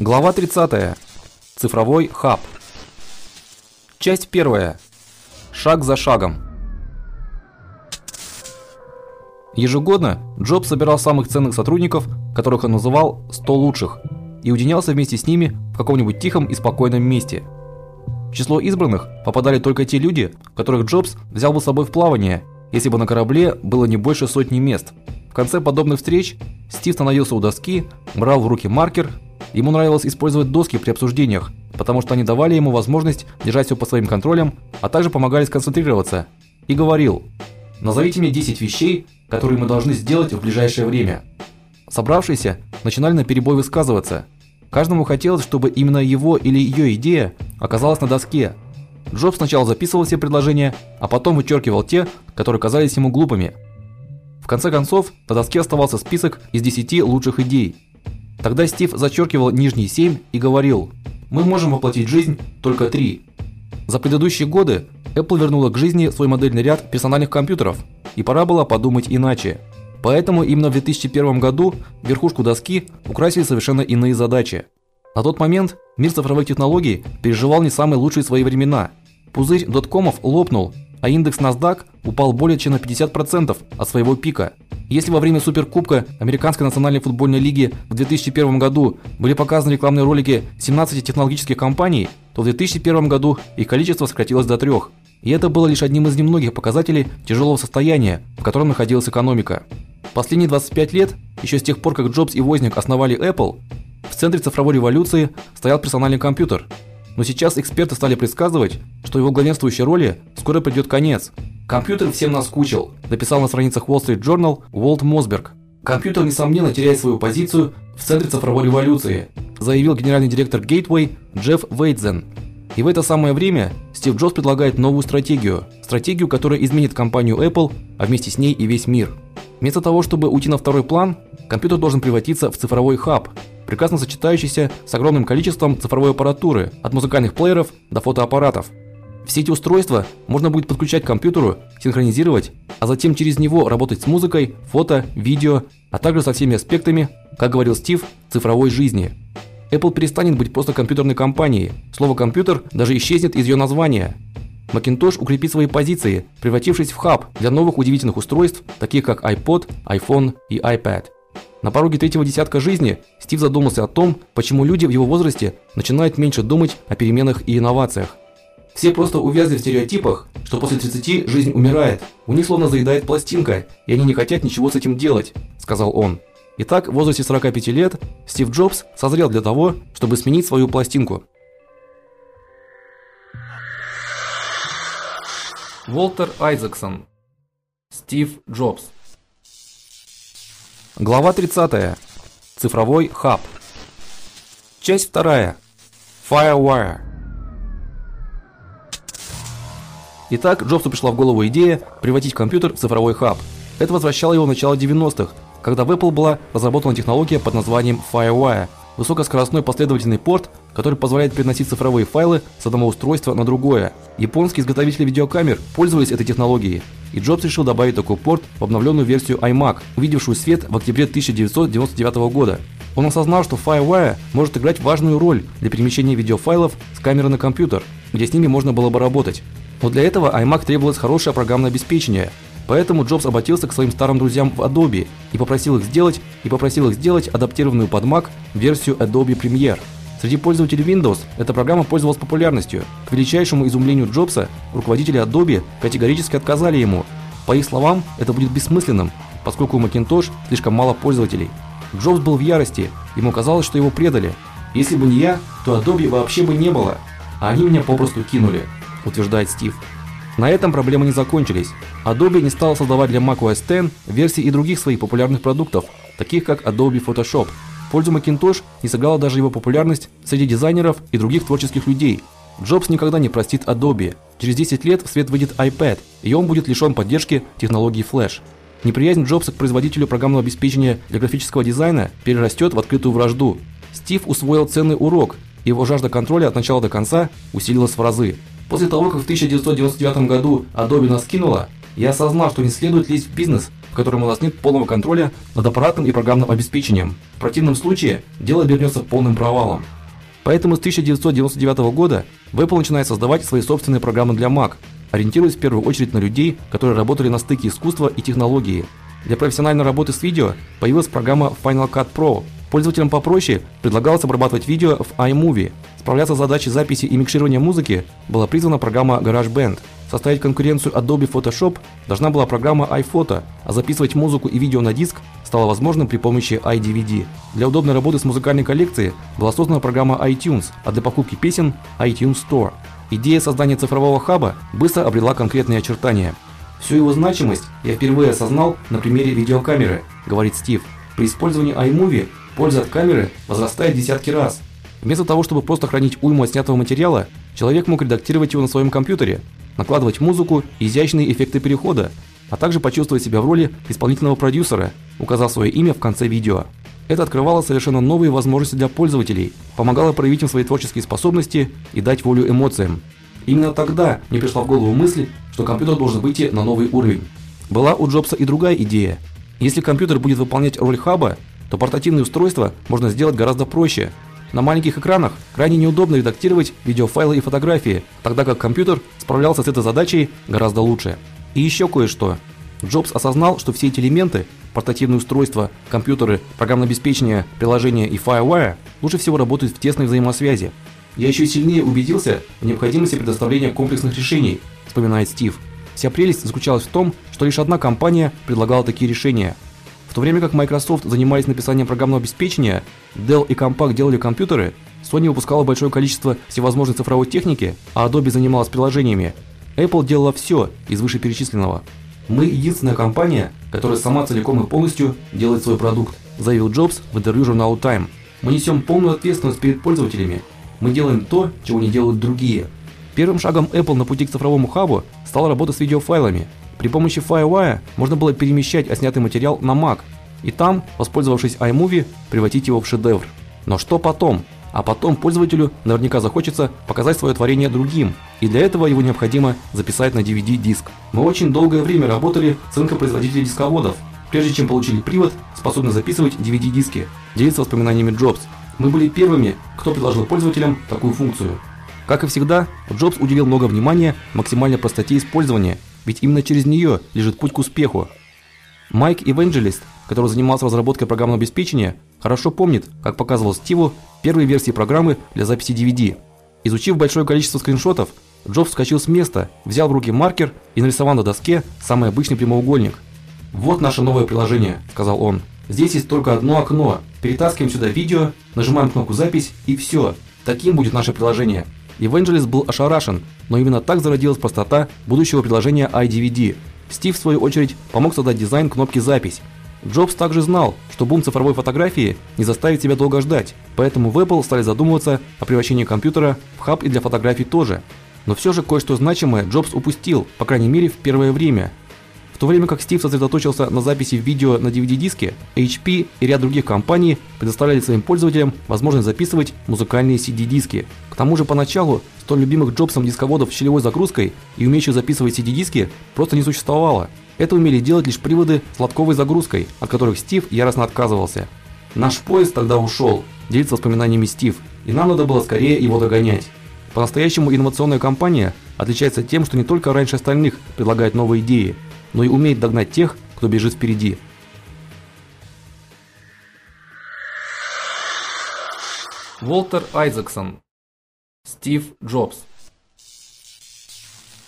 Глава 30. Цифровой хаб. Часть 1. Шаг за шагом. Ежегодно Джобс собирал самых ценных сотрудников, которых он называл 100 лучших, и уединялся вместе с ними в каком-нибудь тихом и спокойном месте. В число избранных попадали только те люди, которых Джобс взял бы с собой в плавание, если бы на корабле было не больше сотни мест. В конце подобных встреч Стив становился у доски, брал в руки маркер Ему нравилось использовать доски при обсуждениях, потому что они давали ему возможность держать все под своим контролем, а также помогали сконцентрироваться. И говорил: "Назовите мне 10 вещей, которые мы должны сделать в ближайшее время". Собравшиеся начинали на перебой высказываться. Каждому хотелось, чтобы именно его или ее идея оказалась на доске. Джобс сначала записывал все предложения, а потом вычеркивал те, которые казались ему глупыми. Конце концов, на доске оставался список из 10 лучших идей. Тогда Стив зачеркивал нижние семь и говорил: "Мы можем воплотить жизнь только три". За предыдущие годы Apple вернула к жизни свой модельный ряд персональных компьютеров, и пора было подумать иначе. Поэтому именно в 2001 году верхушку доски украсили совершенно иные задачи. На тот момент мир цифровых технологий переживал не самые лучшие свои времена. Пузырь доткомов лопнул, а индекс NASDAQ упал более чем на 50% от своего пика. Если во время Суперкубка Американской национальной футбольной лиги в 2001 году были показаны рекламные ролики 17 технологических компаний, то в 2001 году их количество сократилось до трех. И это было лишь одним из немногих показателей тяжелого состояния, в котором находилась экономика. Последние 25 лет, еще с тех пор, как Джобс и Возняк основали Apple, в центре цифровой революции стоял персональный компьютер – но сейчас эксперты стали предсказывать, что его главенствующей роли скоро придет конец. Компьютер всем наскучил, написал на страницах Wall Street Journal Уолт Мосберг. Компьютер несомненно теряет свою позицию в центре цифровой революции, заявил генеральный директор Gateway Джефф Вейтзен. И в это самое время Стив Джобс предлагает новую стратегию, стратегию, которая изменит компанию Apple, а вместе с ней и весь мир. Вместо того, чтобы уйти на второй план, компьютер должен превратиться в цифровой хаб, прекрасно сочетающийся с огромным количеством цифровой аппаратуры, от музыкальных плееров до фотоаппаратов. Все эти устройства можно будет подключать к компьютеру, синхронизировать, а затем через него работать с музыкой, фото, видео, а также со всеми аспектами, как говорил Стив, цифровой жизни. Apple перестанет быть просто компьютерной компанией. Слово компьютер даже исчезнет из ее названия. Macintosh укрепит свои позиции, превратившись в хаб для новых удивительных устройств, таких как iPod, iPhone и iPad. На пороге третьего десятка жизни Стив задумался о том, почему люди в его возрасте начинают меньше думать о переменах и инновациях. Все просто увязли в стереотипах, что после 30 жизнь умирает. У них словно заедает пластинка, и они не хотят ничего с этим делать, сказал он. Итак, в возрасте 45 лет Стив Джобс созрел для того, чтобы сменить свою пластинку. Волтер Айзексон. Стив Джобс. Глава 30. Цифровой хаб. Часть 2. Firewire. Итак, Джобсу пришла в голову идея превратить компьютер в цифровой хаб. Это возвращало его в начало 90-х, когда в Apple была разработана технология под названием Firewire высокоскоростной последовательный порт, который позволяет переносить цифровые файлы с одного устройства на другое. Японские изготовители видеокамер пользовались этой технологией, и Джобс решил добавить такой порт в обновленную версию iMac, увидевшую свет в октябре 1999 года. Он осознал, что FireWire может играть важную роль для перемещения видеофайлов с камеры на компьютер, где с ними можно было бы работать. Но для этого iMac требовалось хорошее программное обеспечение, Поэтому Джобс обратился к своим старым друзьям в Adobe и попросил их сделать и попросил их сделать адаптированную под Mac версию Adobe Premiere. Среди пользователей Windows эта программа пользовалась популярностью. К величайшему изумлению Джобса, руководители Adobe категорически отказали ему. По их словам, это будет бессмысленным, поскольку у Macintosh слишком мало пользователей. Джобс был в ярости, ему казалось, что его предали. Если бы не я, то Adobe вообще бы не было, а они меня попросту кинули, утверждает Стив. На этом проблемы не закончились. Adobe не стал создавать для macOS X версии и других своих популярных продуктов, таких как Adobe Photoshop. Пользу Macintosh не сыграла даже его популярность среди дизайнеров и других творческих людей. Джобс никогда не простит Adobe. Через 10 лет в свет выйдет iPad, и он будет лишен поддержки технологии Flash. Неприязнь Джобса к производителю программного обеспечения для графического дизайна перерастет в открытую вражду. Стив усвоил ценный урок, его жажда контроля от начала до конца усилилась в разы. После того, как в 1999 году Adobe нас кинула, я осознал, что не следует лезть в бизнес, в котором у нас нет полного контроля над аппаратным и программным обеспечением. В противном случае дело обернется полным провалом. Поэтому с 1999 года в Apple начинает создавать свои собственные программы для Mac, ориентируясь в первую очередь на людей, которые работали на стыке искусства и технологии. Для профессиональной работы с видео появилась программа Final Cut Pro. Пользователям попроще предлагалось обрабатывать видео в iMovie. Справляться с задачей записи и микширования музыки была призвана программа GarageBand. Составить конкуренцию Adobe Photoshop должна была программа iPhoto, а записывать музыку и видео на диск стало возможным при помощи iDVD. Для удобной работы с музыкальной коллекцией была создана программа iTunes, а для покупки песен iTunes Store. Идея создания цифрового хаба быстро обрела конкретные очертания. Всю его значимость я впервые осознал на примере видеокамеры, говорит Стив. При использовании iMovie польза от камеры возрастает десятки раз. Вместо того, чтобы просто хранить уйму отснятого материала, человек мог редактировать его на своем компьютере, накладывать музыку изящные эффекты перехода, а также почувствовать себя в роли исполнительного продюсера, указав свое имя в конце видео. Это открывало совершенно новые возможности для пользователей, помогало проявить им свои творческие способности и дать волю эмоциям. Именно тогда мне пришла в голову мысль, что компьютер должен выйти на новый уровень. Была у Джобса и другая идея. Если компьютер будет выполнять роль хаба, то портативные устройства можно сделать гораздо проще, на маленьких экранах крайне неудобно редактировать видеофайлы и фотографии, тогда как компьютер справлялся с этой задачей гораздо лучше. И еще кое-что. Джобс осознал, что все эти элементы портативные устройства, компьютеры, программное обеспечение, приложения и FireWire лучше всего работают в тесной взаимосвязи. Я еще сильнее убедился в необходимости предоставления комплексных решений, вспоминает Стив. Вся прелесть заключалась в том, что лишь одна компания предлагала такие решения – в то время как Microsoft занимались написанием программного обеспечения, Dell и Compaq делали компьютеры, Sony выпускала большое количество всевозможной цифровой техники, а Adobe занималась приложениями. Apple делала все из вышеперечисленного. Мы единственная компания, которая сама целиком и полностью делает свой продукт, заявил Джобс в интервью журналу Time. Мы несем полную ответственность перед пользователями. Мы делаем то, чего не делают другие. Первым шагом Apple на пути к цифровому хабу стала работа с видеофайлами, при помощи FireWire можно было перемещать отснятый материал на Mac и там, воспользовавшись iMovie, превратить его в шедевр. Но что потом? А потом пользователю наверняка захочется показать свое творение другим, и для этого его необходимо записать на DVD-диск. Мы очень долгое время работали с рынком производителей дисководов, прежде чем получили привод, способный записывать DVD-диски. Делится воспоминаниями Джобс. Мы были первыми, кто предложил пользователям такую функцию. Как и всегда, Джобс уделил много внимания максимальной простоте использования ведь именно через нее лежит путь к успеху. Майк Евангелист, который занимался разработкой программного обеспечения, хорошо помнит, как показывал Стиву первые версии программы для записи DVD. Изучив большое количество скриншотов, Джобс вскочил с места, взял в руки маркер и нарисовал на доске самый обычный прямоугольник. "Вот наше новое приложение", сказал он. "Здесь есть только одно окно. Перетаскиваем сюда видео, нажимаем кнопку запись и все. Таким будет наше приложение". Евангелист был ошарашен, но именно так зародилась простота будущего приложения iDVD. Стив в свою очередь помог создать дизайн кнопки запись. Джобс также знал, что бум цифровой фотографии не заставит себя долго ждать, поэтому в Apple стали задумываться о превращении компьютера в хаб и для фотографий тоже. Но все же кое-что значимое Джобс упустил, по крайней мере, в первое время то время как Стив сосредоточился на записи видео на DVD-диске, HP и ряд других компаний предоставляли своим пользователям возможность записывать музыкальные CD-диски. К тому же поначалу столь любимых Джобсом дисководов с щелевой загрузкой и умеющих записывать CD-диски просто не существовало. Это умели делать лишь приводы с лотковой загрузкой, от которых Стив яростно отказывался. Наш поезд тогда ушел, делится воспоминаниями Стив, и нам надо было скорее его догонять. По-настоящему инновационная компания отличается тем, что не только раньше остальных предлагает новые идеи, но и умеет догнать тех, кто бежит впереди. Волтер Айзексон. Стив Джобс.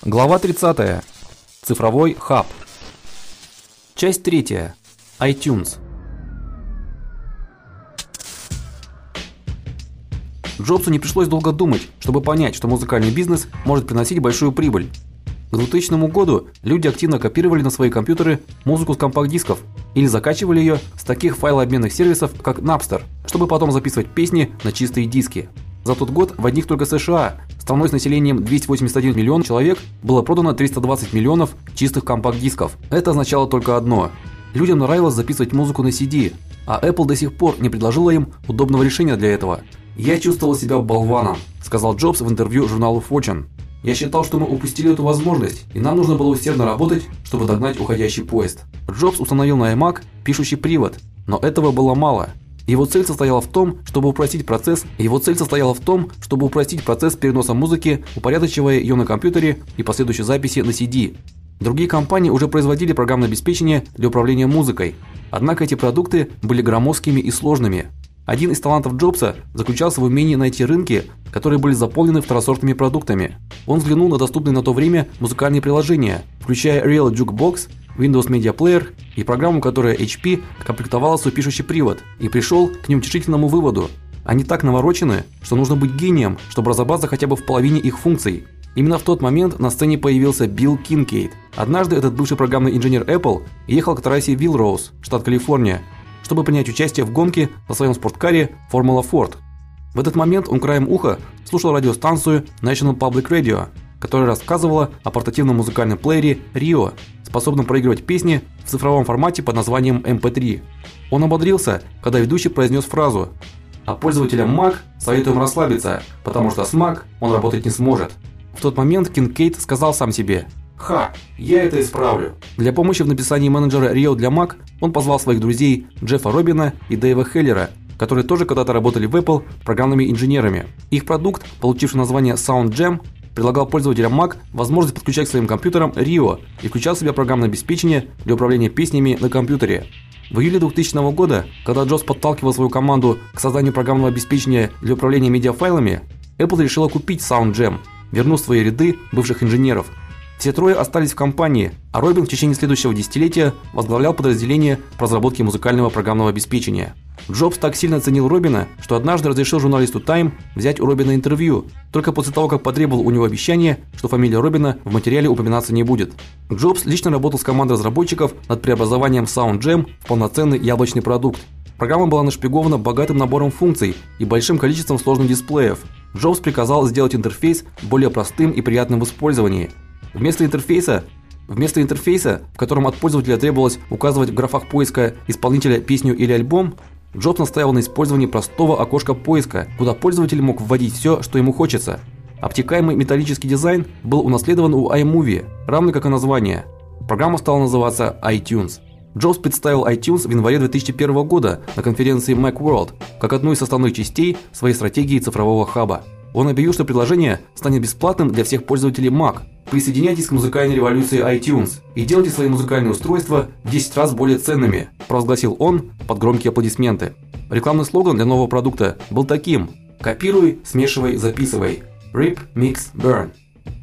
Глава 30. Цифровой хаб. Часть 3. iTunes. Джобсу не пришлось долго думать, чтобы понять, что музыкальный бизнес может приносить большую прибыль. К 2000 году люди активно копировали на свои компьютеры музыку с компакт-дисков или закачивали ее с таких файлообменных сервисов, как Napster, чтобы потом записывать песни на чистые диски. За тот год в одних только США страной с населением 281 миллион человек было продано 320 миллионов чистых компакт-дисков. Это означало только одно: людям нравилось записывать музыку на CD, а Apple до сих пор не предложила им удобного решения для этого. Я чувствовал себя болваном, сказал Джобс в интервью журналу Fortune. Я считал, что мы упустили эту возможность, и нам нужно было усердно работать, чтобы догнать уходящий поезд. Джобс установил на iMac пишущий привод, но этого было мало. Его цель состояла в том, чтобы упростить процесс. Его цель состояла в том, чтобы упростить процесс переноса музыки, упорядочивая ее на компьютере и последующей записи на CD. Другие компании уже производили программное обеспечение для управления музыкой. Однако эти продукты были громоздкими и сложными. Один из талантов Джобса заключался в умении найти рынки, которые были заполнены второсортными продуктами. Он взглянул на доступные на то время музыкальные приложения, включая Real Jukebox, Windows Media Player и программу, которая HP комплектовала свой пишущий привод, и пришел к неутешительному выводу: они так наворочены, что нужно быть гением, чтобы разобраться хотя бы в половине их функций. Именно в тот момент на сцене появился Билл Кинкейд. Однажды этот бывший программный инженер Apple ехал к трассе Виллроуз, штат Калифорния, чтобы принять участие в гонке на своем спорткаре Formula Ford. В этот момент он краем уха слушал радиостанцию National Public Radio, которая рассказывала о портативном музыкальном плеере Rio, способном проигрывать песни в цифровом формате под названием MP3. Он ободрился, когда ведущий произнес фразу: "А пользователям Mac советуем расслабиться, потому что с Mac он работать не сможет". В тот момент Кинкейд сказал сам себе: "Ха, я это исправлю". Для помощи в написании менеджера Rio для Mac он позвал своих друзей Джеффа Робина и Дэйва Хеллера, которые тоже когда-то работали в Apple программными инженерами. Их продукт, получивший название SoundJam, предлагал пользователям Mac возможность подключать к своим компьютерам Rio и включал в себя программное обеспечение для управления песнями на компьютере. В июле 2000 года, когда Джобс подталкивал свою команду к созданию программного обеспечения для управления медиафайлами, Apple решила купить SoundJam вернув свои ряды бывших инженеров. Все трое остались в компании, а Робин в течение следующего десятилетия возглавлял подразделение по разработке музыкального программного обеспечения. Джобс так сильно ценил Робина, что однажды разрешил журналисту Time взять у Робина интервью, только после того, как потребовал у него обещания, что фамилия Робина в материале упоминаться не будет. Джобс лично работал с командой разработчиков над преобразованием SoundJam в полноценный яблочный продукт. Программа была нашпигована богатым набором функций и большим количеством сложных дисплеев, Джобс приказал сделать интерфейс более простым и приятным в использовании. Вместо интерфейса Вместо интерфейса, в котором от пользователя требовалось указывать в графах поиска исполнителя, песню или альбом, Джобс настаивал на использовании простого окошка поиска, куда пользователь мог вводить все, что ему хочется. Обтекаемый металлический дизайн был унаследован у iMovie, равный как и название. Программа стала называться iTunes. Джобс представил iTunes в январе 2001 года на конференции Macworld как одну из составных частей своей стратегии цифрового хаба. Он объявил, что приложение станет бесплатным для всех пользователей Mac. Присоединяйтесь к музыкальной революции iTunes и делайте свои музыкальные устройства в 10 раз более ценными, провозгласил он под громкие аплодисменты. Рекламный слоган для нового продукта был таким: копируй, смешивай, записывай. Rip, mix, burn.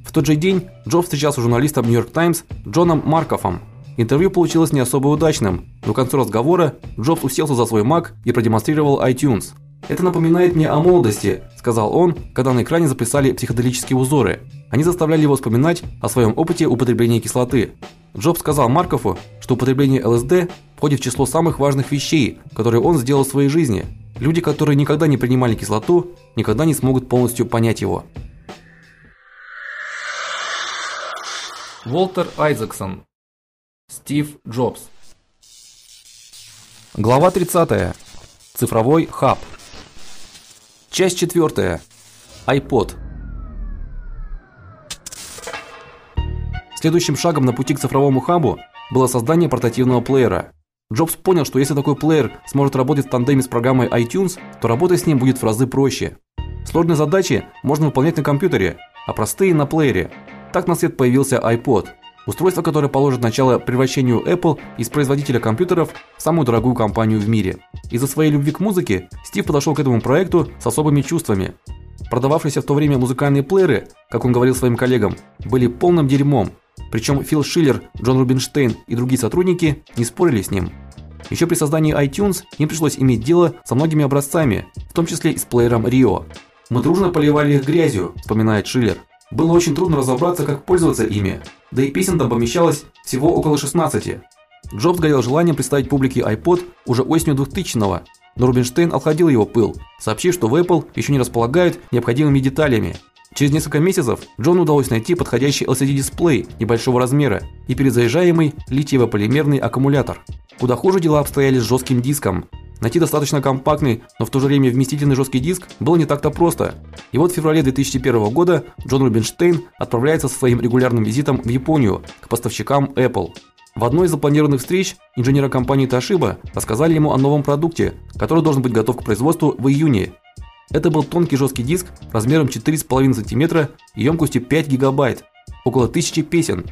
В тот же день Джобс встречался с журналистом New York Times Джоном Маркофом, Интервью получилось не особо удачным, но к концу разговора Джобс уселся за свой Mac и продемонстрировал iTunes. Это напоминает мне о молодости, сказал он, когда на экране заплясали психоделические узоры. Они заставляли его вспоминать о своем опыте употребления кислоты. Джобс сказал Маркову, что употребление ЛСД входит в число самых важных вещей, которые он сделал в своей жизни. Люди, которые никогда не принимали кислоту, никогда не смогут полностью понять его. Волтер Айзексон Стив Джобс. Глава 30. Цифровой хаб. Часть 4. iPod. Следующим шагом на пути к цифровому хабу было создание портативного плеера. Джобс понял, что если такой плеер сможет работать в тандеме с программой iTunes, то работать с ним будет в разы проще. Сложные задачи можно выполнять на компьютере, а простые на плеере. Так на свет появился iPod. Устройство, которое положит начало превращению Apple из производителя компьютеров в самую дорогую компанию в мире. Из-за своей любви к музыке Стив подошел к этому проекту с особыми чувствами. Продававшиеся в то время музыкальные плееры, как он говорил своим коллегам, были полным дерьмом. Причем Фил Шиллер, Джон Рубинштейн и другие сотрудники не спорили с ним. Еще при создании iTunes им пришлось иметь дело со многими образцами, в том числе и с плеером Rio. Мы дружно поливали их грязью, вспоминает Шиллер. Было очень трудно разобраться, как пользоваться ими. Да и песен там помещалось всего около 16. Джобс горел желанием представить публике iPod уже осенью 2000-го, но Рубинштейн охладил его пыл, сообщив, что в Apple еще не располагают необходимыми деталями. Через несколько месяцев Джону удалось найти подходящий LCD-дисплей небольшого размера и перезаряжаемый литиево-полимерный аккумулятор. Куда хуже дела обстояли с жестким диском. Найти достаточно компактный, но в то же время вместительный жесткий диск было не так-то просто. И вот в феврале 2001 года Джон Рубинштейн отправляется со своим регулярным визитом в Японию к поставщикам Apple. В одной из запланированных встреч инженеры компании Toshiba рассказали ему о новом продукте, который должен быть готов к производству в июне. Это был тонкий жесткий диск размером 4,5 см и емкостью 5 гигабайт, около тысячи песен.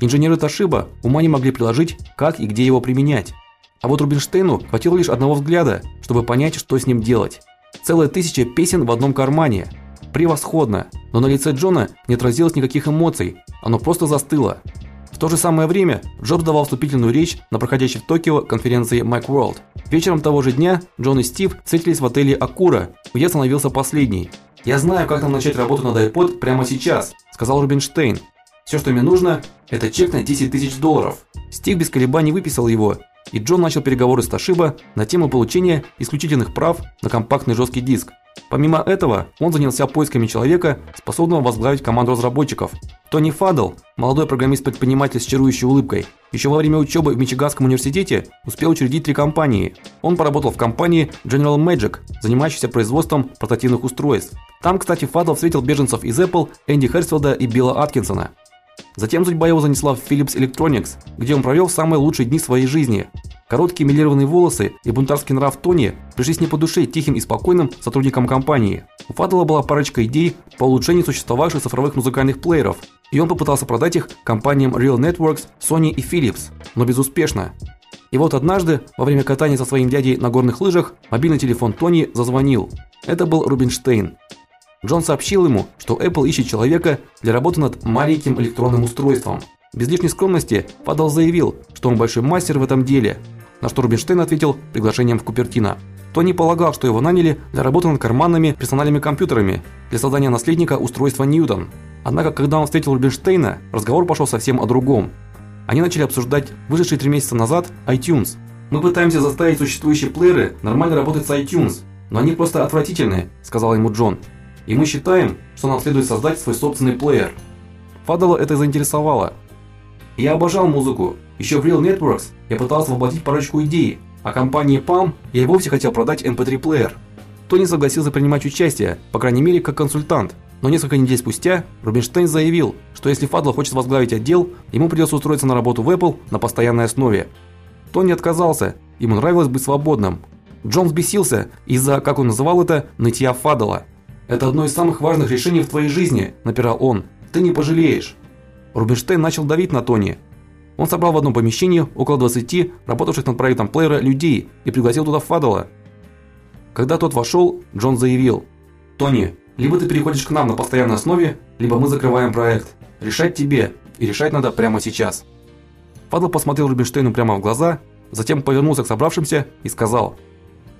Инженеры Toshiba ума не могли приложить, как и где его применять. А вот Рубинштейну хватило лишь одного взгляда, чтобы понять, что с ним делать. Целая тысяча песен в одном кармане. Превосходно, но на лице Джона не отразилось никаких эмоций, оно просто застыло. В то же самое время Джобс давал вступительную речь на проходящей в Токио конференции Macworld. Вечером того же дня Джон и Стив встретились в отеле Акура, где остановился последний. "Я знаю, как нам начать работу над iPod прямо сейчас", сказал Рубинштейн. Все, что мне нужно это чек на 10 тысяч долларов". Стив без колебаний выписал его и Джон начал переговоры с Toshiba на тему получения исключительных прав на компактный жесткий диск. Помимо этого, он занялся поисками человека, способного возглавить команду разработчиков. Тони Фадл, молодой программист-предприниматель с чарующей улыбкой, еще во время учебы в Мичиганском университете успел учредить три компании. Он поработал в компании General Magic, занимающейся производством портативных устройств. Там, кстати, Фадл встретил беженцев из Apple Энди Херсфилда и Билла Аткинсона. Затем судьба его занесла в Philips Electronics, где он провел самые лучшие дни своей жизни. Короткие милированные волосы и бунтарский нрав Тони пришлись не по душе тихим и спокойным сотрудникам компании. У Фадла была парочка идей по улучшению существовавших цифровых музыкальных плееров, и он попытался продать их компаниям Real Networks, Sony и Philips, но безуспешно. И вот однажды, во время катания со своим дядей на горных лыжах, мобильный телефон Тони зазвонил. Это был Рубинштейн. Джон сообщил ему, что Apple ищет человека для работы над маленьким электронным устройством. Без лишней скромности Фадл заявил, что он большой мастер в этом деле, на что Рубинштейн ответил приглашением в Купертино. Тони полагал, что его наняли для работы над карманными персональными компьютерами для создания наследника устройства Ньютон. Однако, когда он встретил Рубинштейна, разговор пошел совсем о другом. Они начали обсуждать вышедший три месяца назад iTunes. Мы пытаемся заставить существующие плееры нормально работать с iTunes, но они просто отвратительные, сказал ему Джон и мы считаем, что нам следует создать свой собственный плеер. Фадала это заинтересовало. Я обожал музыку. Еще в Real Networks я пытался воплотить парочку идей, а компании Palm я и вовсе хотел продать MP3 плеер. Тони согласился принимать участие, по крайней мере, как консультант. Но несколько недель спустя Рубинштейн заявил, что если Фадла хочет возглавить отдел, ему придется устроиться на работу в Apple на постоянной основе. Тони отказался, ему нравилось быть свободным. Джон взбесился из-за, как он называл это, нытья Фадла. Это одно из самых важных решений в твоей жизни, напирал он. Ты не пожалеешь. Рубинштейн начал давить на Тони. Он собрал в одном помещении около 20 работавших над проектом плеера людей и пригласил туда Фадала. Когда тот вошел, Джон заявил: "Тони, либо ты переходишь к нам на постоянной основе, либо мы закрываем проект. Решать тебе, и решать надо прямо сейчас". Фадл посмотрел Рубинштейну прямо в глаза, затем повернулся к собравшимся и сказал: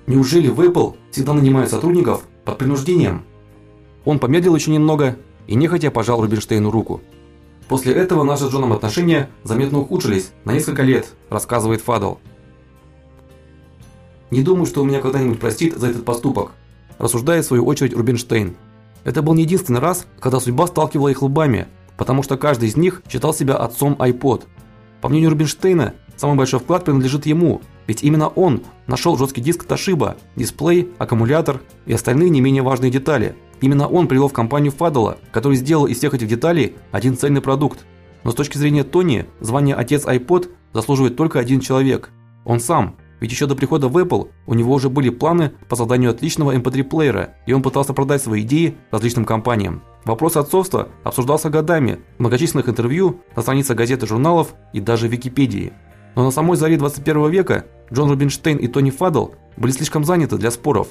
"Неужели в Apple всегда нанимают сотрудников под принуждением?" Он помедлил еще немного и нехотя пожал Рубинштейну руку. После этого наши с Джоном отношения заметно ухудшились на несколько лет, рассказывает Фадл. Не думаю, что он меня когда-нибудь простит за этот поступок, рассуждает в свою очередь Рубинштейн. Это был не единственный раз, когда судьба сталкивала их лбами, потому что каждый из них считал себя отцом iPod. По мнению Рубинштейна, самый большой вклад принадлежит ему, ведь именно он нашел жесткий диск Toshiba, дисплей, аккумулятор и остальные не менее важные детали – Именно он привел в компанию Фадала, который сделал из всех этих деталей один цельный продукт. Но с точки зрения Тони, звание отец iPod заслуживает только один человек. Он сам. Ведь еще до прихода в Apple у него уже были планы по созданию отличного MP3 плеера, и он пытался продать свои идеи различным компаниям. Вопрос отцовства обсуждался годами в многочисленных интервью, на страницах газет и журналов и даже в Википедии. Но на самой заре 21 века Джон Рубинштейн и Тони Фадл были слишком заняты для споров,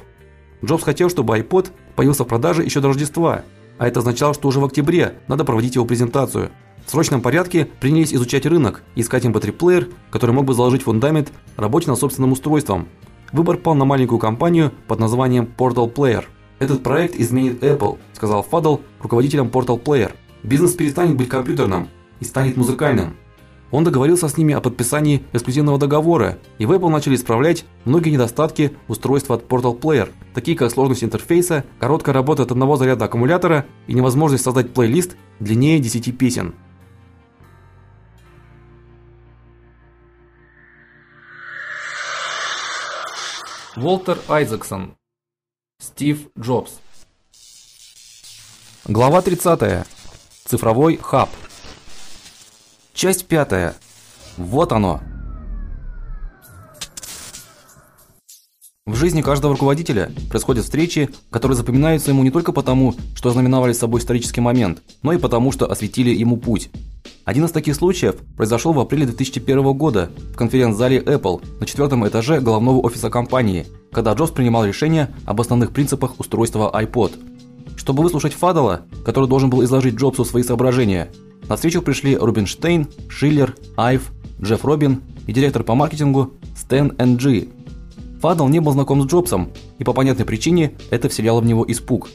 Джобс хотел, чтобы iPod появился в продаже еще до Рождества, а это означало, что уже в октябре надо проводить его презентацию. В срочном порядке принялись изучать рынок, искать MP3-плеер, который мог бы заложить фундамент работе над собственным устройством. Выбор пал на маленькую компанию под названием Portal Player. Этот проект изменит Apple, сказал Фадл руководителям Portal Player. Бизнес перестанет быть компьютерным и станет музыкальным. Он договорился с ними о подписании эксклюзивного договора, и в Apple начали исправлять многие недостатки устройства от Portal Player, такие как сложность интерфейса, короткая работа от одного заряда аккумулятора и невозможность создать плейлист длиннее 10 песен. Уолтер Айзексон. Стив Джобс. Глава 30. Цифровой хаб. Часть 5. Вот оно. В жизни каждого руководителя происходят встречи, которые запоминаются ему не только потому, что ознаменовали собой исторический момент, но и потому, что осветили ему путь. Один из таких случаев произошел в апреле 2001 года в конференц-зале Apple на четвертом этаже головного офиса компании, когда Джобс принимал решение об основных принципах устройства iPod. Чтобы выслушать Фадала, который должен был изложить Джобсу свои соображения, на встречу пришли Рубинштейн, Шиллер, Айв, Джефф Робин и директор по маркетингу Стэн Н.Джи. Фадал не был знаком с Джобсом, и по понятной причине это вселяло в него испуг.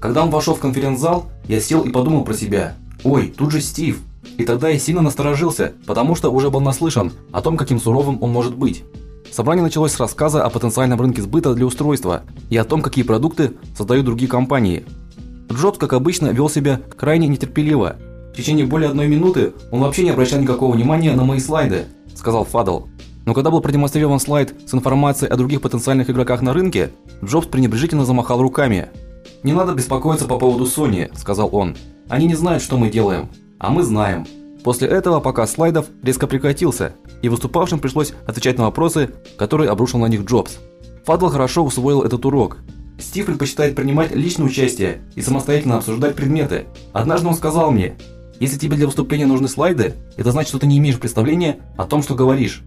Когда он вошел в конференц-зал, я сел и подумал про себя: "Ой, тут же Стив". И тогда я сильно насторожился, потому что уже был наслышан о том, каким суровым он может быть. Собрание началось с рассказа о потенциальном рынке сбыта для устройства и о том, какие продукты создают другие компании. Джобс, как обычно, вел себя крайне нетерпеливо. Течение более одной минуты он вообще не обращал никакого внимания на мои слайды, сказал Фадл. Но когда был продемонстрирован слайд с информацией о других потенциальных игроках на рынке, Джобс пренебрежительно замахал руками. "Не надо беспокоиться по поводу Sony", сказал он. "Они не знают, что мы делаем, а мы знаем". После этого показ слайдов резко прекратился, и выступавшим пришлось отвечать на вопросы, которые обрушил на них Джобс. Фадл хорошо усвоил этот урок. Стив предпочитает принимать личное участие и самостоятельно обсуждать предметы. Однажды он сказал мне: "Если тебе для выступления нужны слайды, это значит, что ты не имеешь представления о том, что говоришь".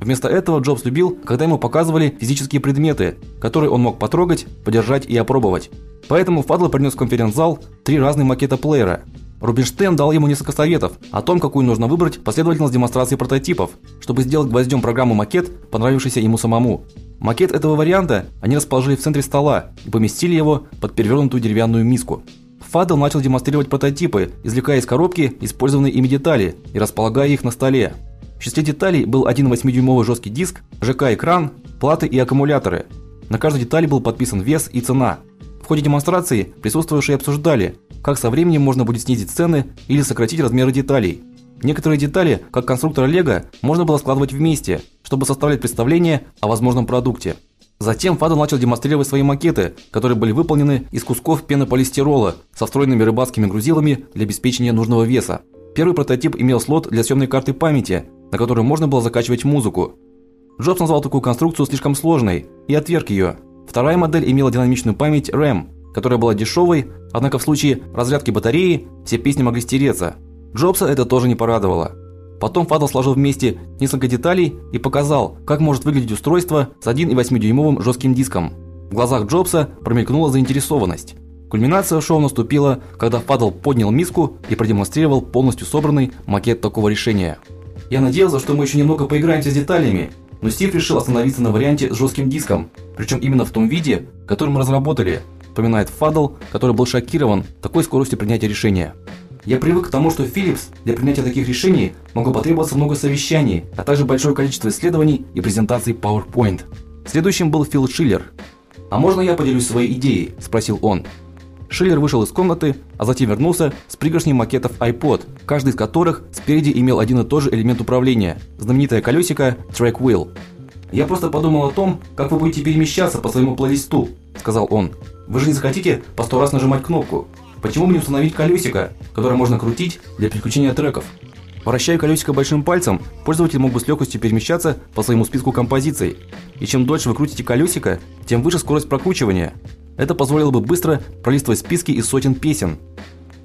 Вместо этого Джобс любил, когда ему показывали физические предметы, которые он мог потрогать, подержать и опробовать. Поэтому Фадл принес в конференц-зал три разных макета плеера. Рубинштейн дал ему несколько советов о том, какую нужно выбрать последовательность демонстрации прототипов, чтобы сделать гвоздем программу макет, понравившийся ему самому. Макет этого варианта они расположили в центре стола и поместили его под перевернутую деревянную миску. Фадл начал демонстрировать прототипы, извлекая из коробки использованные ими детали и располагая их на столе. В числе деталей был один 8-дюймовый жесткий диск, ЖК-экран, платы и аккумуляторы. На каждой детали был подписан вес и цена. В ходе демонстрации присутствующие обсуждали, как со временем можно будет снизить цены или сократить размеры деталей. Некоторые детали, как конструктор Лего, можно было складывать вместе, чтобы составлять представление о возможном продукте. Затем Фадо начал демонстрировать свои макеты, которые были выполнены из кусков пенополистирола со встроенными рыбацкими грузилами для обеспечения нужного веса. Первый прототип имел слот для съемной карты памяти, на которую можно было закачивать музыку. Джобс назвал такую конструкцию слишком сложной и отверг ее. Вторая модель имела динамичную память RAM, которая была дешевой, однако в случае разрядки батареи все песни могли стереться. Джобса это тоже не порадовало. Потом Фадл сложил вместе несколько деталей и показал, как может выглядеть устройство с 1,8-дюймовым жестким диском. В глазах Джобса промелькнула заинтересованность. Кульминация шоу наступила, когда Фадл поднял миску и продемонстрировал полностью собранный макет такого решения. Я надеялся, что мы еще немного поиграемся с деталями, но Стив решил остановиться на варианте с жестким диском, причем именно в том виде, который мы разработали, вспоминает Фадл, который был шокирован такой скоростью принятия решения. Я привык к тому, что Philips для принятия таких решений могло потребоваться много совещаний, а также большое количество исследований и презентаций PowerPoint. Следующим был Фил Шиллер. "А можно я поделюсь своей идеей?" спросил он. Шиллер вышел из комнаты, а затем вернулся с пригоршней макетов iPod, каждый из которых спереди имел один и тот же элемент управления знаменитое колесико Track Wheel. "Я просто подумал о том, как вы будете перемещаться по своему плейлисту", сказал он. "Вы же не захотите по сто раз нажимать кнопку. Почему бы не установить колесико, которое можно крутить для переключения треков?" Вращая колесико большим пальцем, пользователь мог бы с легкостью перемещаться по своему списку композиций. И чем дольше вы крутите колесико, тем выше скорость прокручивания. Это позволило бы быстро пролистывать списки из сотен песен.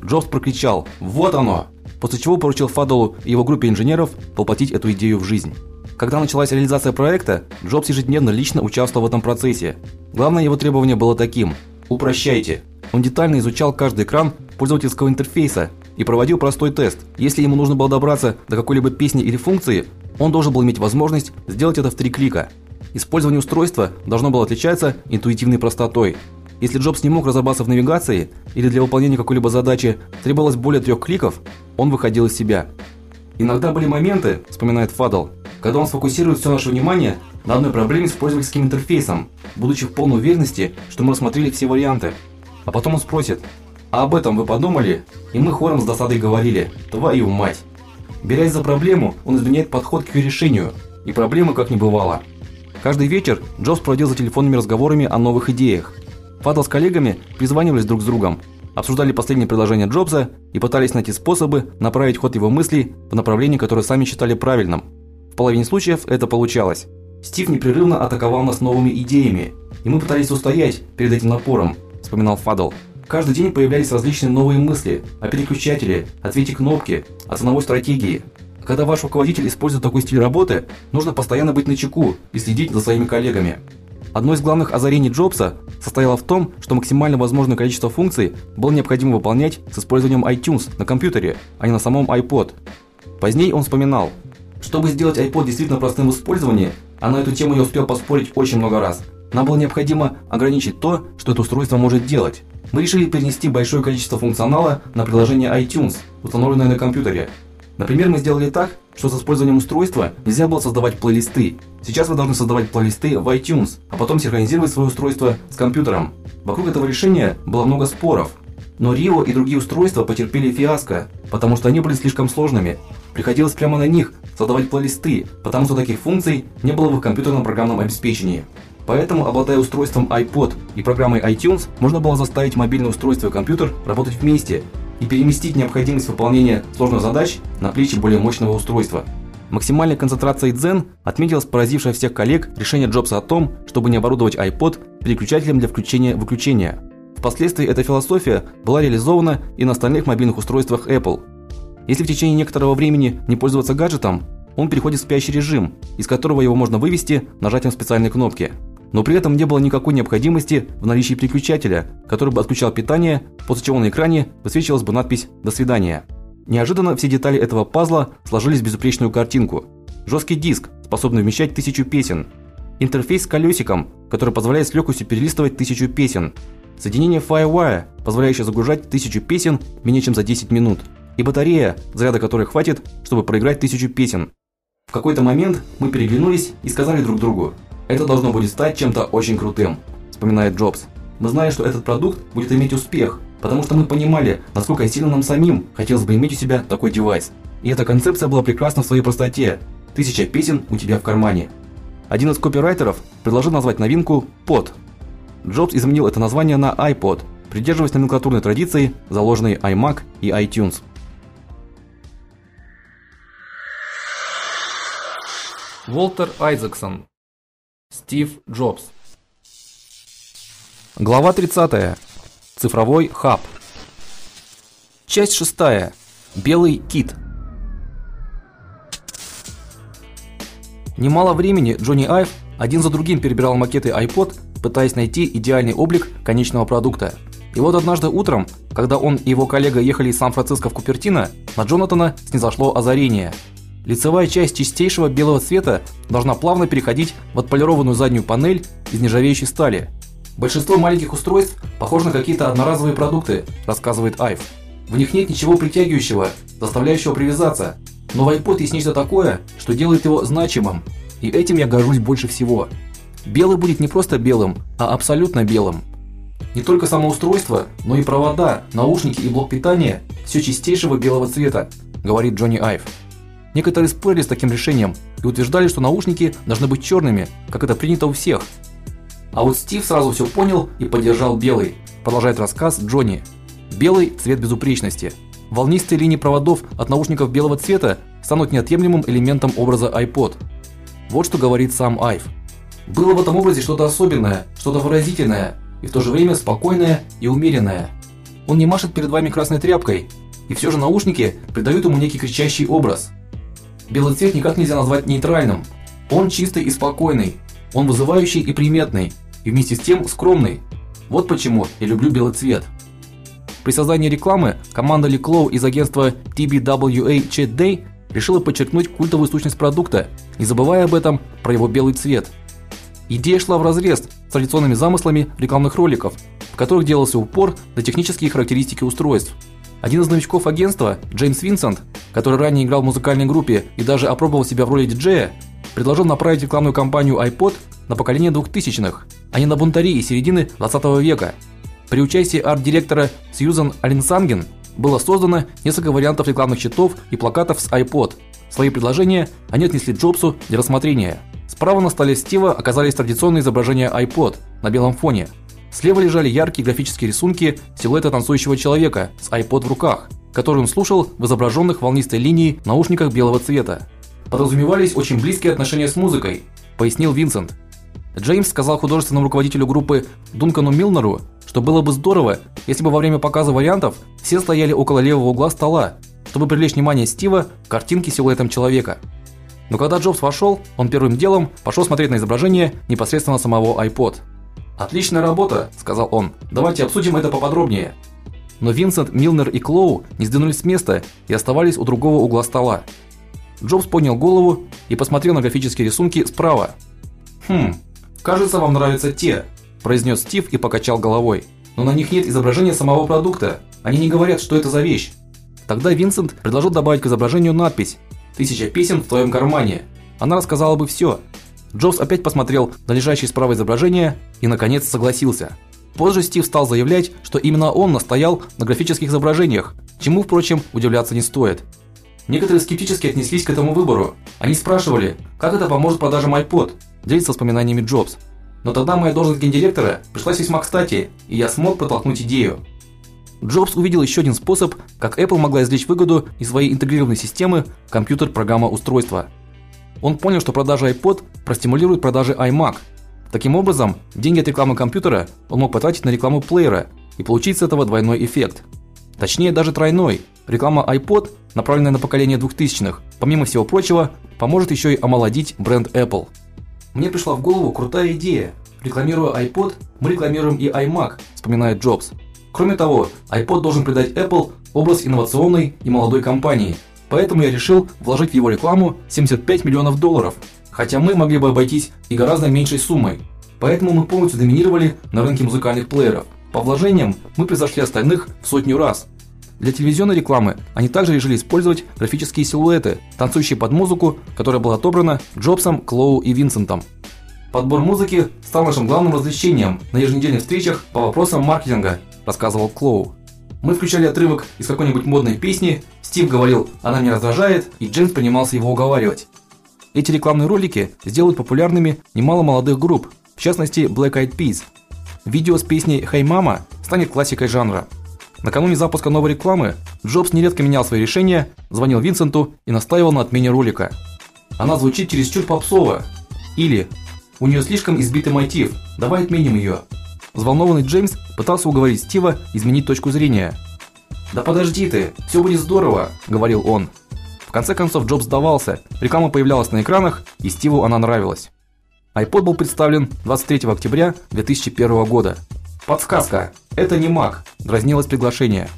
Джобс прокричал: "Вот оно!" После чего поручил Фадолу и его группе инженеров воплотить эту идею в жизнь. Когда началась реализация проекта, Джобс ежедневно лично участвовал в этом процессе. Главное его требование было таким: упрощайте. Он детально изучал каждый экран пользовательского интерфейса и проводил простой тест. Если ему нужно было добраться до какой-либо песни или функции, он должен был иметь возможность сделать это в три клика. Использование устройства должно было отличаться интуитивной простотой. Если Джобс не мог разобраться в навигации или для выполнения какой-либо задачи требовалось более трех кликов, он выходил из себя. Иногда были моменты, вспоминает Фадл, когда он сфокусирует все наше внимание на одной проблеме с пользовательским интерфейсом, будучи в полной уверенности, что мы рассмотрели все варианты. А потом он спросит: "А об этом вы подумали?" И мы хором с досадой говорили: "Твою мать". Берясь за проблему, он изменяет подход к ее решению, и проблемы как не бывало. Каждый вечер Джобс проводил за телефонными разговорами о новых идеях. Фадл с коллегами призванивались друг с другом, обсуждали последние предложения Джобса и пытались найти способы направить ход его мыслей в направлении, которое сами считали правильным. В половине случаев это получалось. Стив непрерывно атаковал нас новыми идеями, и мы пытались устоять перед этим напором, вспоминал Фадл. Каждый день появлялись различные новые мысли о переключателе, о цвете кнопки, о ценовой стратегии. Когда ваш руководитель использует такой стиль работы, нужно постоянно быть начеку и следить за своими коллегами. Одно из главных озарений Джобса состояло в том, что максимально возможное количество функций было необходимо выполнять с использованием iTunes на компьютере, а не на самом iPod. Позднее он вспоминал: "Чтобы сделать iPod действительно простым в использовании, а на эту тему я успел поспорить очень много раз. Нам было необходимо ограничить то, что это устройство может делать. Мы решили перенести большое количество функционала на приложение iTunes, установленное на компьютере. Например, мы сделали так, что с использованием устройства нельзя было создавать плейлисты. Сейчас вы должны создавать плейлисты в iTunes, а потом синхронизировать свое устройство с компьютером. Вокруг этого решения было много споров. Но Rio и другие устройства потерпели фиаско, потому что они были слишком сложными. Приходилось прямо на них создавать плейлисты, потому что таких функций не было в их компьютерном программном обеспечении. Поэтому, обладая устройством iPod и программой iTunes, можно было заставить мобильное устройство и компьютер работать вместе и переместить необходимость выполнения сложных задач на плечи более мощного устройства. Максимальной концентрацией Zen отметилось поразившее всех коллег решение Джобса о том, чтобы не оборудовать iPod переключателем для включения-выключения. Впоследствии эта философия была реализована и на остальных мобильных устройствах Apple. Если в течение некоторого времени не пользоваться гаджетом, он переходит в спящий режим, из которого его можно вывести нажатием специальной кнопки но при этом не было никакой необходимости в наличии переключателя, который бы отключал питание, после чего на экране высвечивалась бы надпись «До свидания». Неожиданно все детали этого пазла сложились в безупречную картинку. Жесткий диск, способный вмещать тысячу песен, интерфейс с колесиком, который позволяет с легкостью перелистывать тысячу песен, соединение FireWire, позволяющее загружать тысячу песен менее чем за 10 минут, и батарея, заряда которой хватит, чтобы проиграть тысячу песен. В какой-то момент мы переглянулись и сказали друг другу: это должно будет стать чем-то очень крутым, вспоминает Джобс. Мы знали, что этот продукт будет иметь успех, потому что мы понимали, насколько сильно нам самим хотелось бы иметь у себя такой девайс. И эта концепция была прекрасна в своей простоте. Тысяча песен у тебя в кармане. Один из копирайтеров предложил назвать новинку Pod. Джобс изменил это название на iPod, придерживаясь номенклатурной традиции, заложенной iMac и iTunes. Волтер Айзексон Стив Джобс. Глава 30. Цифровой хаб. Часть 6. Белый кит. Немало времени Джонни Айв один за другим перебирал макеты iPod, пытаясь найти идеальный облик конечного продукта. И вот однажды утром, когда он и его коллега ехали из Сан-Франциско в Купертино, на Джонатана снизошло озарение – Лицевая часть чистейшего белого цвета должна плавно переходить в отполированную заднюю панель из нержавеющей стали. Большинство маленьких устройств похожи на какие-то одноразовые продукты, рассказывает Айв. В них нет ничего притягивающего, заставляющего привязаться. Но в iPod есть нечто такое, что делает его значимым, и этим я горжусь больше всего. Белый будет не просто белым, а абсолютно белым. Не только само устройство, но и провода, наушники и блок питания все чистейшего белого цвета, говорит Джонни Айв. Некоторые спорили с таким решением и утверждали, что наушники должны быть черными, как это принято у всех. А вот Стив сразу все понял и поддержал белый. Продолжает рассказ Джонни. Белый цвет безупречности. Волнистые линии проводов от наушников белого цвета станут неотъемлемым элементом образа iPod. Вот что говорит сам Айв. Было в этом образе что-то особенное, что-то выразительное и в то же время спокойное и умеренное. Он не машет перед вами красной тряпкой, и все же наушники придают ему некий кричащий образ. Белый цвет никак нельзя назвать нейтральным. Он чистый и спокойный, он вызывающий и приметный, и вместе с тем скромный. Вот почему я люблю белый цвет. При создании рекламы команда Ли Клоу из агентства TBWA Chat Day решила подчеркнуть культовую сущность продукта, не забывая об этом про его белый цвет. Идея шла вразрез с традиционными замыслами рекламных роликов, в которых делался упор на технические характеристики устройств. Один из новичков агентства, Джеймс Винсент, который ранее играл в музыкальной группе и даже опробовал себя в роли диджея, предложил направить рекламную кампанию iPod на поколение 2000-х, а не на бунтари из середины 20 века. При участии арт-директора Сьюзан Алинсанген было создано несколько вариантов рекламных щитов и плакатов с iPod. Свои предложения они отнесли Джобсу для рассмотрения. Справа на столе Стива оказались традиционные изображения iPod на белом фоне. Слева лежали яркие графические рисунки силуэта танцующего человека с iPod в руках, который он слушал в изображенных волнистой линии наушниках белого цвета. Подразумевались очень близкие отношения с музыкой, пояснил Винсент. Джеймс сказал художественному руководителю группы Дункану Милнеру, что было бы здорово, если бы во время показа вариантов все стояли около левого угла стола, чтобы привлечь внимание Стива к картинке силуэтом человека. Но когда Джобс вошел, он первым делом пошел смотреть на изображение непосредственно самого iPod. "Отличная работа", сказал он. "Давайте обсудим это поподробнее". Но Винсент, Милнер и Клоу не сдвинулись с места и оставались у другого угла стола. Джобс поднял голову и посмотрел на графические рисунки справа. "Хм, кажется, вам нравятся те", произнес Стив и покачал головой. "Но на них нет изображения самого продукта. Они не говорят, что это за вещь". Тогда Винсент предложил добавить к изображению надпись: "Тысяча песен в твоем кармане". Она рассказала бы все. Джобс опять посмотрел на лежащее справа изображение и наконец согласился. Позже Стив стал заявлять, что именно он настоял на графических изображениях, чему, впрочем, удивляться не стоит. Некоторые скептически отнеслись к этому выбору. Они спрашивали, как это поможет продажам iPod, делится воспоминаниями Джобс. Но тогда моя должность гендиректора пришлась весьма кстати, и я смог подтолкнуть идею. Джобс увидел еще один способ, как Apple могла извлечь выгоду из своей интегрированной системы компьютер-программа устройства. Он понял, что продажа iPod простимулирует продажи iMac. Таким образом, деньги от рекламы компьютера он мог потратить на рекламу плеера и получить с этого двойной эффект. Точнее, даже тройной. Реклама iPod, направленная на поколение 2000-х, помимо всего прочего, поможет еще и омолодить бренд Apple. Мне пришла в голову крутая идея. Рекламируя iPod, мы рекламируем и iMac, вспоминает Джобс. Кроме того, iPod должен придать Apple образ инновационной и молодой компании. Поэтому я решил вложить в его рекламу 75 миллионов долларов, хотя мы могли бы обойтись и гораздо меньшей суммой. Поэтому мы полностью доминировали на рынке музыкальных плееров. По вложениям мы превзошли остальных в сотню раз. Для телевизионной рекламы они также решили использовать графические силуэты, танцующие под музыку, которая была отобрана Джобсом, Клоу и Винсентом. Подбор музыки стал нашим главным развлечением на еженедельных встречах по вопросам маркетинга, рассказывал Клоу. Мы включали отрывок из какой-нибудь модной песни, Стив говорил: "Она меня раздражает", и Джеймс принимался его уговаривать. Эти рекламные ролики сделают популярными немало молодых групп, в частности Black Eyed Peas. Видео с песней "Hey Mama" станет классикой жанра. Накануне запуска новой рекламы Джобс нередко менял свои решения, звонил Винсенту и настаивал на отмене ролика. Она звучит чересчур попсово. Или у нее слишком избитый мотив. Давай отменим ее. Взволнованный Джеймс пытался уговорить Стива изменить точку зрения. "Да подожди ты, все будет здорово", говорил он. В конце концов Джобс сдавался. Реклама появлялась на экранах, и Стиву она нравилась. iPod был представлен 23 октября 2001 года. Подсказка: это не Mac, дразнилось приглашение.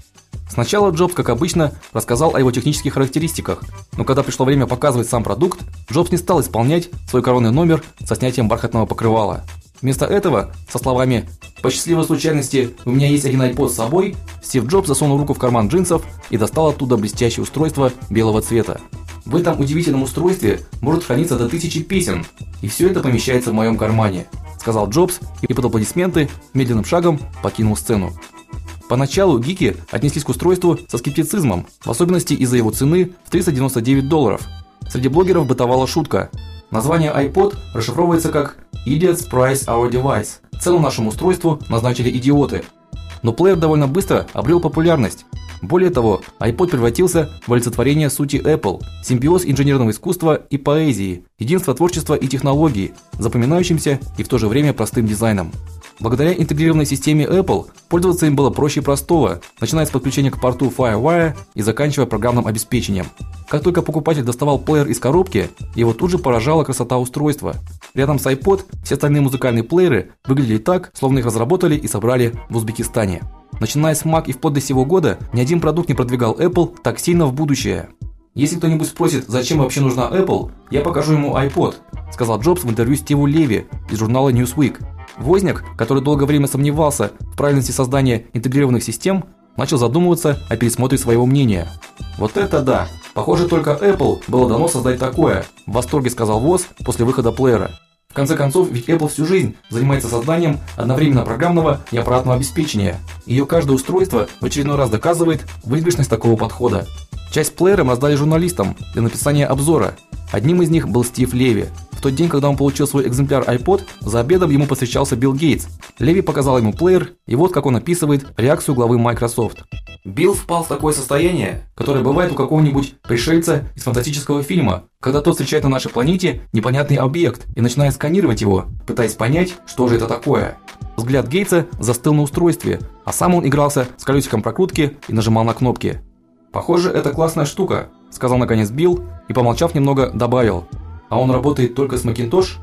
Сначала Джобс, как обычно, рассказал о его технических характеристиках, но когда пришло время показывать сам продукт, Джобс не стал исполнять свой коронный номер со снятием бархатного покрывала. Вместо этого, со словами: "По счастливой случайности, у меня есть один iPod с собой", Стив Джобс засунул руку в карман джинсов и достал оттуда блестящее устройство белого цвета. В этом удивительном устройстве может храниться до тысячи песен, и все это помещается в моем кармане, сказал Джобс и под аплодисменты медленным шагом покинул сцену. Поначалу гики отнеслись к устройству со скептицизмом, в особенности из-за его цены в 399 долларов. Среди блогеров бытовала шутка: Название iPod расшифровывается как Idiots Price Our Device. Цену нашему устройству назначили идиоты. Но плеер довольно быстро обрел популярность. Более того, iPod превратился в олицетворение сути Apple, симбиоз инженерного искусства и поэзии, единство творчества и технологии, запоминающимся и в то же время простым дизайном. Благодаря интегрированной системе Apple пользоваться им было проще простого, начиная с подключения к порту FireWire и заканчивая программным обеспечением. Как только покупатель доставал плеер из коробки, его тут же поражала красота устройства. Рядом с iPod все остальные музыкальные плееры выглядели так, словно их разработали и собрали в Узбекистане. Начиная с Mac и вплоть до сего года, ни один продукт не продвигал Apple так сильно в будущее. Если кто-нибудь спросит, зачем вообще нужна Apple, я покажу ему iPod, сказал Джобс в интервью Стиву Леви из журнала Newsweek. Возняк, который долгое время сомневался в правильности создания интегрированных систем, начал задумываться о пересмотре своего мнения. Вот это да. Похоже, только Apple было дано создать такое, в восторге сказал Воз после выхода плеера. В конце концов, ведь Apple всю жизнь занимается созданием одновременно программного и аппаратного обеспечения. Ее каждое устройство в очередной раз доказывает выигрышность такого подхода. Часть плееров раздали журналистам для написания обзора. Одним из них был Стив Леви. В тот день, когда он получил свой экземпляр iPod, за обедом ему посвящался Билл Гейтс. Леви показал ему плеер, и вот как он описывает реакцию главы Microsoft. Билл впал в такое состояние, которое бывает у какого-нибудь пришельца из фантастического фильма, когда тот встречает на нашей планете непонятный объект и начинает сканировать его, пытаясь понять, что же это такое. Взгляд Гейтса застыл на устройстве, а сам он игрался с колесиком прокрутки и нажимал на кнопки. Похоже, это классная штука, сказал наконец Билл и помолчав немного добавил: "А он работает только с Macintosh?"